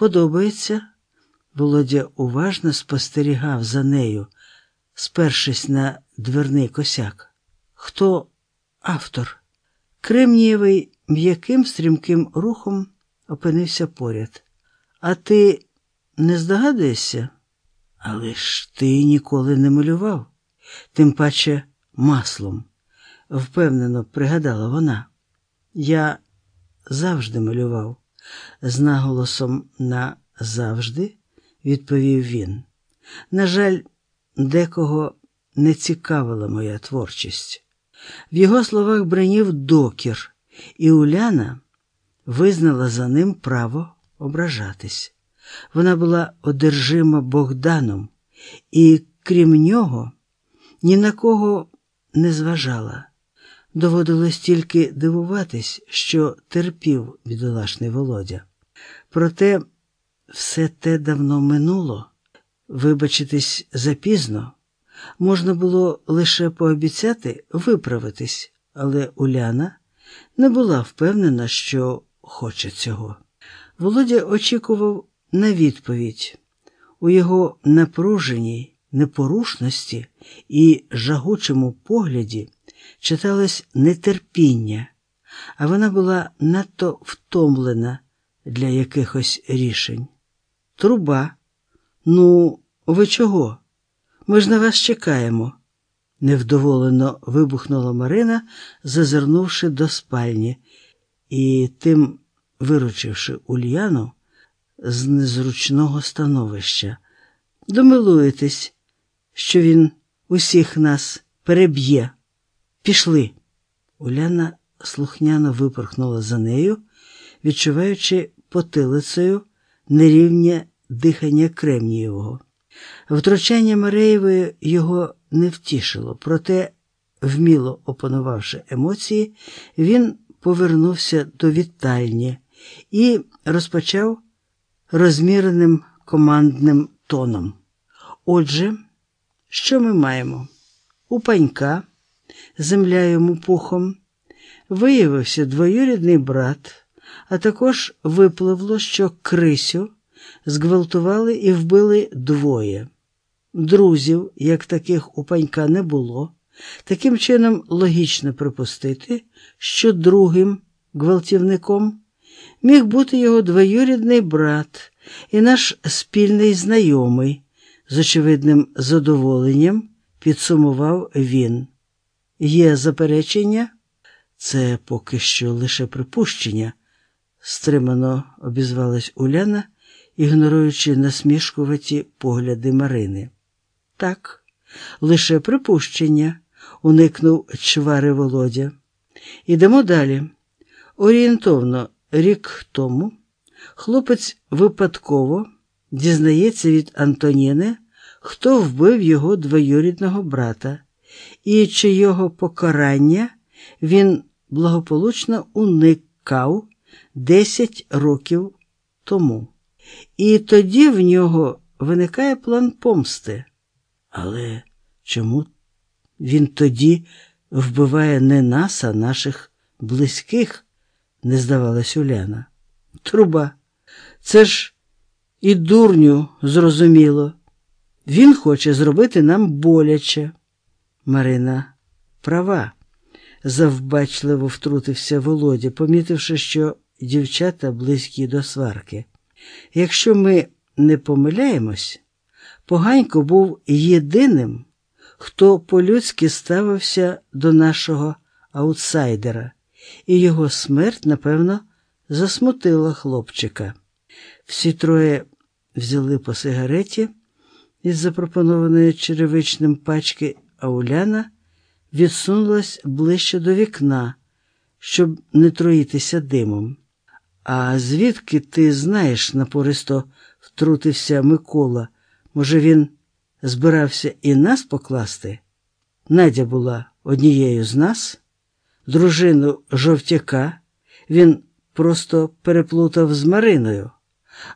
Подобається? Володя уважно спостерігав за нею, спершись на дверний косяк. Хто автор? Кремнієвий м'яким стрімким рухом опинився поряд. А ти не здогадуєшся? Але ж ти ніколи не малював, тим паче маслом, впевнено пригадала вона. Я завжди малював, з наголосом на завжди, відповів він. На жаль, декого не цікавила моя творчість. В його словах бринів докір, і Уляна визнала за ним право ображатись. Вона була одержима Богданом і, крім нього, ні на кого не зважала. Доводилось тільки дивуватись, що терпів бідолашний Володя. Проте все те давно минуло, вибачитись запізно. Можна було лише пообіцяти виправитись, але Уляна не була впевнена, що хоче цього. Володя очікував на відповідь у його напруженій непорушності і жагучому погляді читалось нетерпіння, а вона була надто втомлена для якихось рішень. Труба, ну, ви чого? Ми ж на вас чекаємо, невдоволено вибухнула Марина, зазирнувши до спальні, і тим, виручивши Ульяну з незручного становища. Домилуєтесь, що він усіх нас переб'є. Пішли. Уляна слухняно випорхнула за нею, відчуваючи потилицею нерівнє дихання Кремнієвого. Втручання Мареєвої його не втішило, проте, вміло опанувавши емоції, він повернувся до вітальні і розпочав розміреним командним тоном. Отже, що ми маємо? У панька, земля йому пухом, виявився двоюрідний брат, а також випливло, що Крисю зґвалтували і вбили двоє. Друзів, як таких у панька не було, таким чином логічно припустити, що другим гвалтівником міг бути його двоюрідний брат і наш спільний знайомий, з очевидним задоволенням підсумував він. Є заперечення? Це поки що лише припущення, стримано обізвалась Уляна, ігноруючи насмішкуваті погляди Марини. Так, лише припущення, уникнув чвари Володя. Ідемо далі. Орієнтовно рік тому хлопець випадково дізнається від Антоніни, хто вбив його двоюрідного брата, і чийого покарання він благополучно уникав 10 років тому. І тоді в нього виникає план помсти. Але чому він тоді вбиває не нас, а наших близьких? не здавалась Уляна. Труба. Це ж і дурню зрозуміло. Він хоче зробити нам боляче. Марина права, завбачливо втрутився Володя, помітивши, що дівчата близькі до сварки. Якщо ми не помиляємось, поганько був єдиним, хто по-людськи ставився до нашого аутсайдера, і його смерть, напевно, засмутила хлопчика. Всі троє взяли по сигареті із запропонованої черевичним пачки, а Уляна відсунулась ближче до вікна, щоб не троїтися димом. А звідки ти знаєш, напористо втрутився Микола. Може, він збирався і нас покласти? Надя була однією з нас, дружину жовтяка він просто переплутав з Мариною.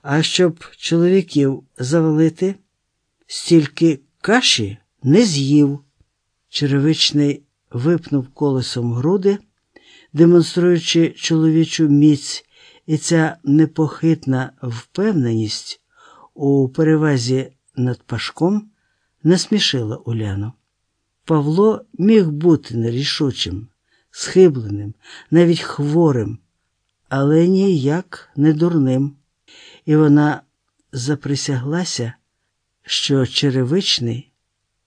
А щоб чоловіків завалити, стільки каші не з'їв. Черевичний випнув колесом груди, демонструючи чоловічу міць І ця непохитна впевненість у перевазі над Пашком насмішила Уляну. Павло міг бути нерішучим, схибленим, навіть хворим, але ніяк не дурним. І вона заприсяглася, що черевичний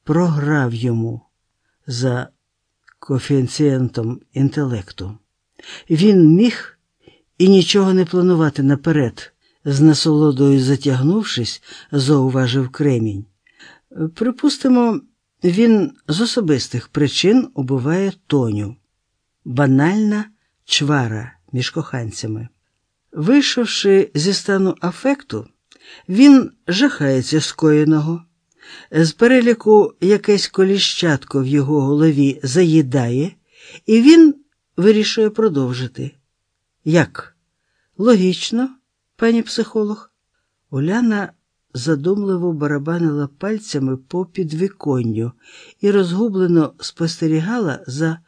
програв йому за коефіцієнтом інтелекту. Він міг і нічого не планувати наперед, з насолодою затягнувшись, зауважив кремінь. Припустимо, він з особистих причин убиває Тоню. Банальна чвара між коханцями. Вийшовши зі стану афекту, він жахається скоєного. З переліку якесь коліщатко в його голові заїдає, і він вирішує продовжити. Як? Логічно, пані психолог. Уляна задумливо барабанила пальцями по підвіконню і розгублено спостерігала за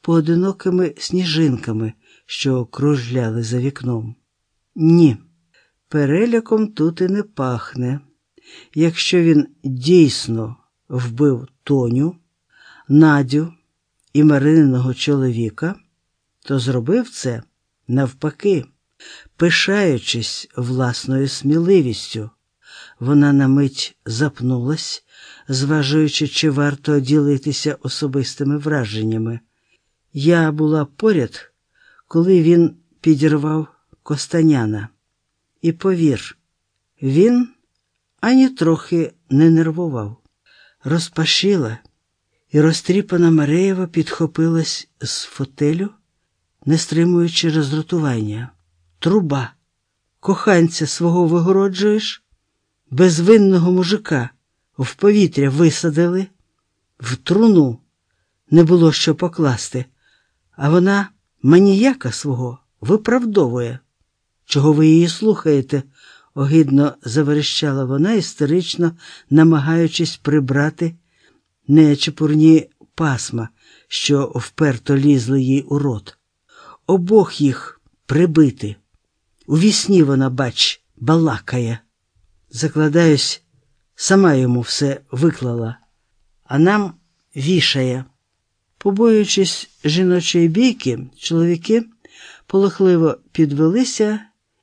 поодинокими сніжинками, що кружляли за вікном. Ні, переляком тут і не пахне. Якщо він дійсно вбив Тоню, Надю і Марининого чоловіка, то зробив це навпаки, пишаючись власною сміливістю. Вона на мить запнулась, зважуючи, чи варто ділитися особистими враженнями. Я була поряд, коли він підірвав Костаняна. І повір, він ані трохи не нервував. Розпашіла, і розтріпана Мареєва підхопилась з фотелю, не стримуючи роздратування. Труба, коханця свого вигороджуєш, безвинного мужика в повітря висадили, в труну не було що покласти, а вона маніяка свого виправдовує. Чого ви її слухаєте? Огидно заверещала вона, істерично намагаючись прибрати нечепурні пасма, що вперто лізли їй у рот. Обох їх прибити. У вісні вона, бач, балакає. Закладаюсь, сама йому все виклала, а нам вішає. Побоюючись жіночої бійки, чоловіки полохливо підвелися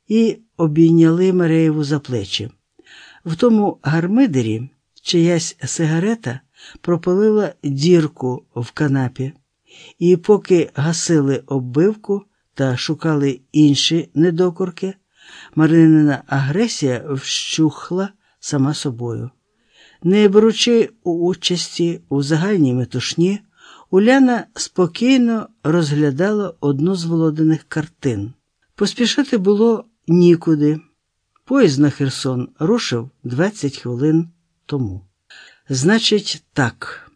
і обійняли Мареєву за плечі. В тому гармидері чиясь сигарета пропалила дірку в канапі, і поки гасили оббивку та шукали інші недокорки, Маринина агресія вщухла сама собою. Не беручи у участі у загальній метушні, Уляна спокійно розглядала одну з володених картин. Поспішати було нікуди. Поїзд на Херсон рушив 20 хвилин тому. Значить, так.